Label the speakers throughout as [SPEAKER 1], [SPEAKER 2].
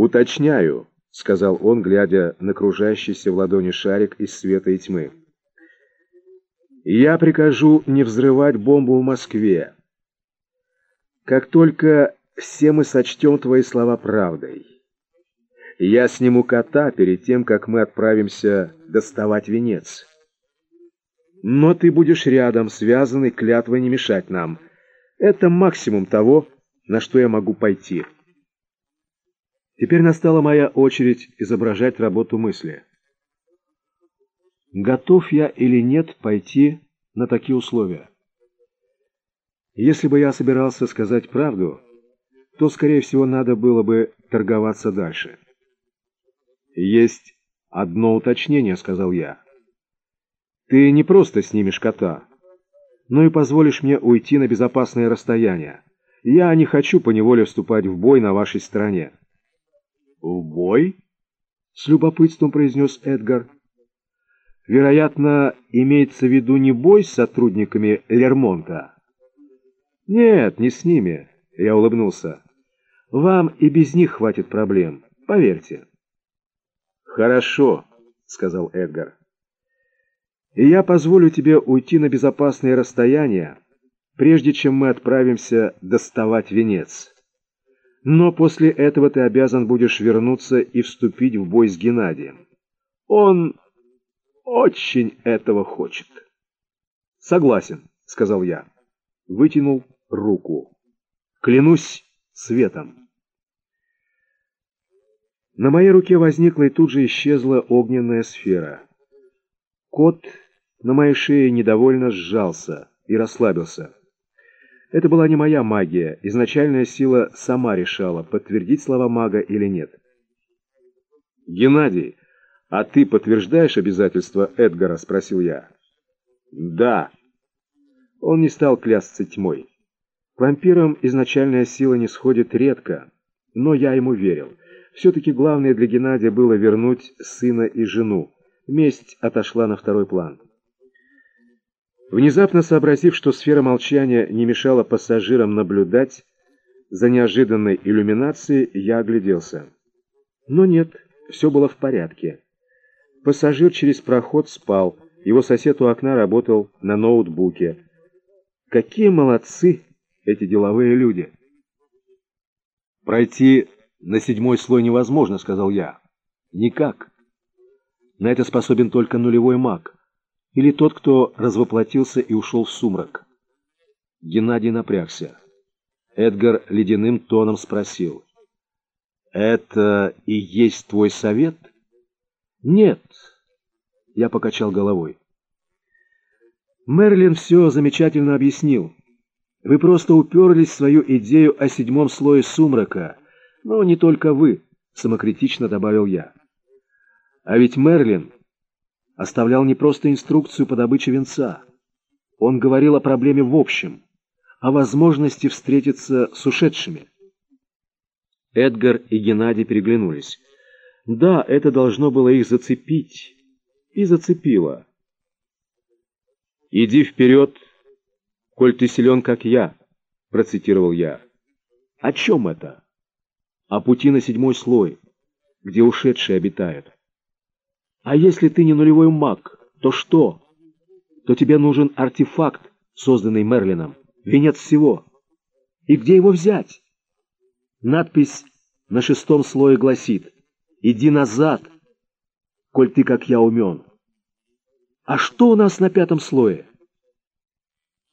[SPEAKER 1] «Уточняю», — сказал он, глядя на кружащийся в ладони шарик из света и тьмы. «Я прикажу не взрывать бомбу в Москве. Как только все мы сочтем твои слова правдой. Я сниму кота перед тем, как мы отправимся доставать венец. Но ты будешь рядом, связанный клятвой не мешать нам. Это максимум того, на что я могу пойти. Теперь настала моя очередь изображать работу мысли. Готов я или нет пойти на такие условия? Если бы я собирался сказать правду, то, скорее всего, надо было бы торговаться дальше. «Есть одно уточнение», — сказал я. «Ты не просто снимешь кота, но и позволишь мне уйти на безопасное расстояние. Я не хочу поневоле вступать в бой на вашей стороне». «В бой?» — с любопытством произнес Эдгар. «Вероятно, имеется в виду не бой с сотрудниками Лермонта?» «Нет, не с ними», — я улыбнулся. «Вам и без них хватит проблем, поверьте». «Хорошо», — сказал Эдгар. «И я позволю тебе уйти на безопасное расстояние, прежде чем мы отправимся доставать венец. Но после этого ты обязан будешь вернуться и вступить в бой с Геннадием. Он очень этого хочет». «Согласен», — сказал я. Вытянул руку. «Клянусь светом». На моей руке возникла и тут же исчезла огненная сфера. Кот на моей шее недовольно сжался и расслабился. Это была не моя магия, изначальная сила сама решала, подтвердить слова мага или нет. «Геннадий, а ты подтверждаешь обязательства Эдгара?» – спросил я. «Да». Он не стал клясться тьмой. К вампирам изначальная сила не сходит редко, но я ему верил. Все-таки главное для Геннадия было вернуть сына и жену. Месть отошла на второй план. Внезапно сообразив, что сфера молчания не мешала пассажирам наблюдать за неожиданной иллюминацией, я огляделся. Но нет, все было в порядке. Пассажир через проход спал, его сосед у окна работал на ноутбуке. Какие молодцы эти деловые люди! Пройти «На седьмой слой невозможно», — сказал я. «Никак. На это способен только нулевой маг. Или тот, кто развоплотился и ушел в сумрак». Геннадий напрягся. Эдгар ледяным тоном спросил. «Это и есть твой совет?» «Нет», — я покачал головой. Мерлин все замечательно объяснил. Вы просто уперлись в свою идею о седьмом слое сумрака, но не только вы, самокритично добавил я. А ведь Мерлин оставлял не просто инструкцию по добыче венца. Он говорил о проблеме в общем, о возможности встретиться с ушедшими. Эдгар и Геннадий переглянулись. Да, это должно было их зацепить. И зацепило. «Иди вперед, коль ты силен, как я», — процитировал я. «О чем это?» а пути на седьмой слой, где ушедшие обитают. А если ты не нулевой маг, то что? То тебе нужен артефакт, созданный Мерлином, венец всего. И где его взять? Надпись на шестом слое гласит «Иди назад, коль ты, как я, умен». А что у нас на пятом слое?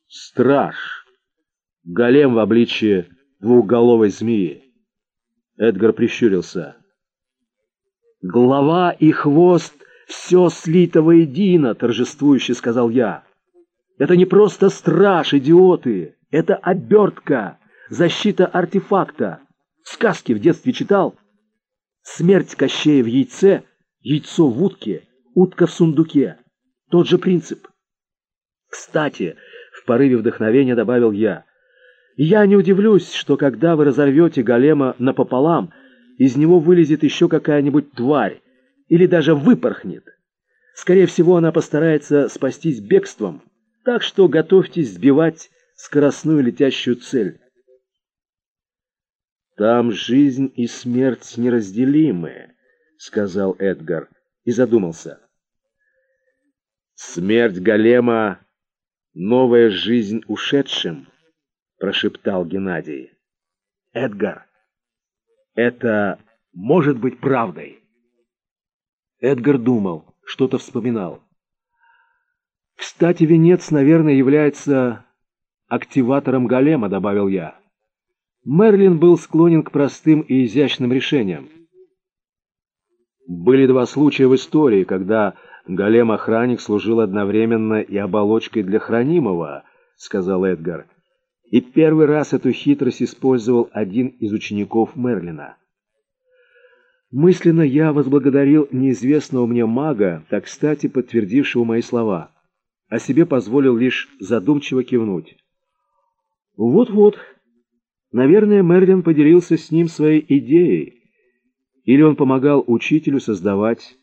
[SPEAKER 1] Страж. Голем в обличье двухголовой змеи. Эдгар прищурился. «Голова и хвост — все слито воедино», — торжествующе сказал я. «Это не просто страж, идиоты! Это обертка, защита артефакта. Сказки в детстве читал? Смерть Кощея в яйце, яйцо в утке, утка в сундуке. Тот же принцип. Кстати, в порыве вдохновения добавил я — я не удивлюсь, что когда вы разорвете голема напополам, из него вылезет еще какая-нибудь тварь или даже выпорхнет. Скорее всего, она постарается спастись бегством, так что готовьтесь сбивать скоростную летящую цель. «Там жизнь и смерть неразделимы», — сказал Эдгар и задумался. «Смерть голема — новая жизнь ушедшим», — прошептал Геннадий. «Эдгар, это может быть правдой?» Эдгар думал, что-то вспоминал. «Кстати, венец, наверное, является активатором голема», — добавил я. Мерлин был склонен к простым и изящным решениям. Были два случая в истории, когда голем-охранник служил одновременно и оболочкой для хранимого, сказал Эдгар. И первый раз эту хитрость использовал один из учеников Мерлина. Мысленно я возблагодарил неизвестного мне мага, так кстати подтвердившего мои слова, а себе позволил лишь задумчиво кивнуть. Вот-вот, наверное, Мерлин поделился с ним своей идеей, или он помогал учителю создавать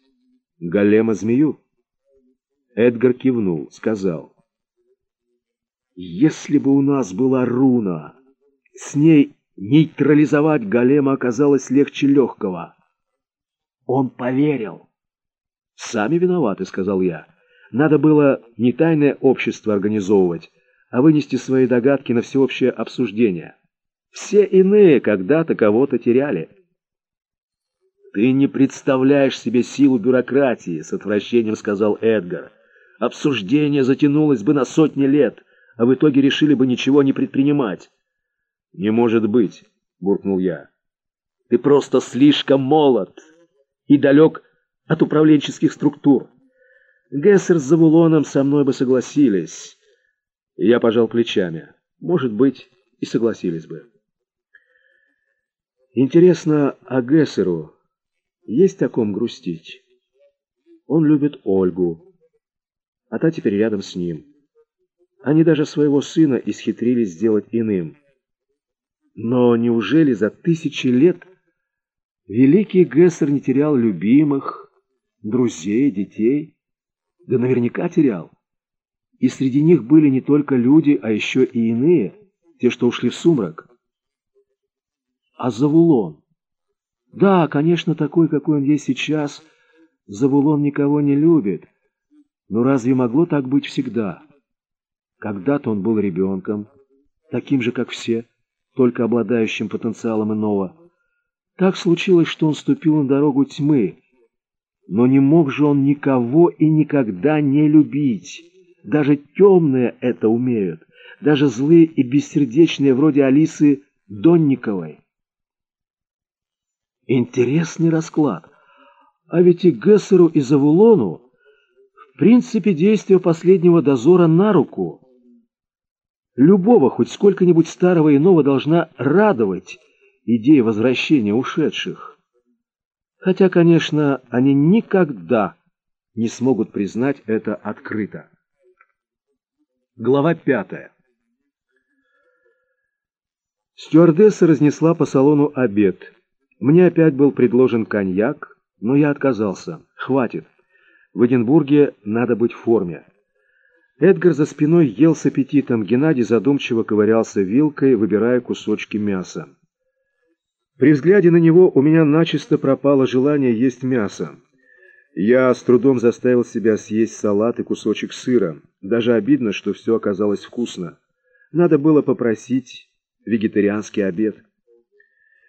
[SPEAKER 1] голема-змею? Эдгар кивнул, сказал. «Если бы у нас была руна, с ней нейтрализовать голема оказалось легче легкого». Он поверил. «Сами виноваты», — сказал я. «Надо было не тайное общество организовывать, а вынести свои догадки на всеобщее обсуждение. Все иные когда-то кого-то теряли». «Ты не представляешь себе силу бюрократии», — с отвращением сказал Эдгар. «Обсуждение затянулось бы на сотни лет, а в итоге решили бы ничего не предпринимать». «Не может быть», — буркнул я. «Ты просто слишком молод и далек от управленческих структур. Гессер с Завулоном со мной бы согласились». Я пожал плечами. «Может быть, и согласились бы». Интересно, а Гессеру есть о ком грустить. Он любит Ольгу, а та теперь рядом с ним. Они даже своего сына исхитрились сделать иным. Но неужели за тысячи лет великий Гессер не терял любимых, друзей, детей? Да наверняка терял. И среди них были не только люди, а еще и иные, те, что ушли в сумрак. А Завулон? Да, конечно, такой, какой он есть сейчас, Завулон никого не любит. Но разве могло так быть всегда? Когда-то он был ребенком, таким же, как все, только обладающим потенциалом иного. Так случилось, что он ступил на дорогу тьмы, но не мог же он никого и никогда не любить. Даже темные это умеют, даже злые и бессердечные, вроде Алисы Донниковой. Интересный расклад. А ведь и Гессеру, и Завулону в принципе действия последнего дозора на руку. Любого, хоть сколько-нибудь старого и нового, должна радовать идея возвращения ушедших. Хотя, конечно, они никогда не смогут признать это открыто. Глава пятая. Стюардесса разнесла по салону обед. Мне опять был предложен коньяк, но я отказался. Хватит. В Эдинбурге надо быть в форме. Эдгар за спиной ел с аппетитом, Геннадий задумчиво ковырялся вилкой, выбирая кусочки мяса. При взгляде на него у меня начисто пропало желание есть мясо. Я с трудом заставил себя съесть салат и кусочек сыра. Даже обидно, что все оказалось вкусно. Надо было попросить вегетарианский обед.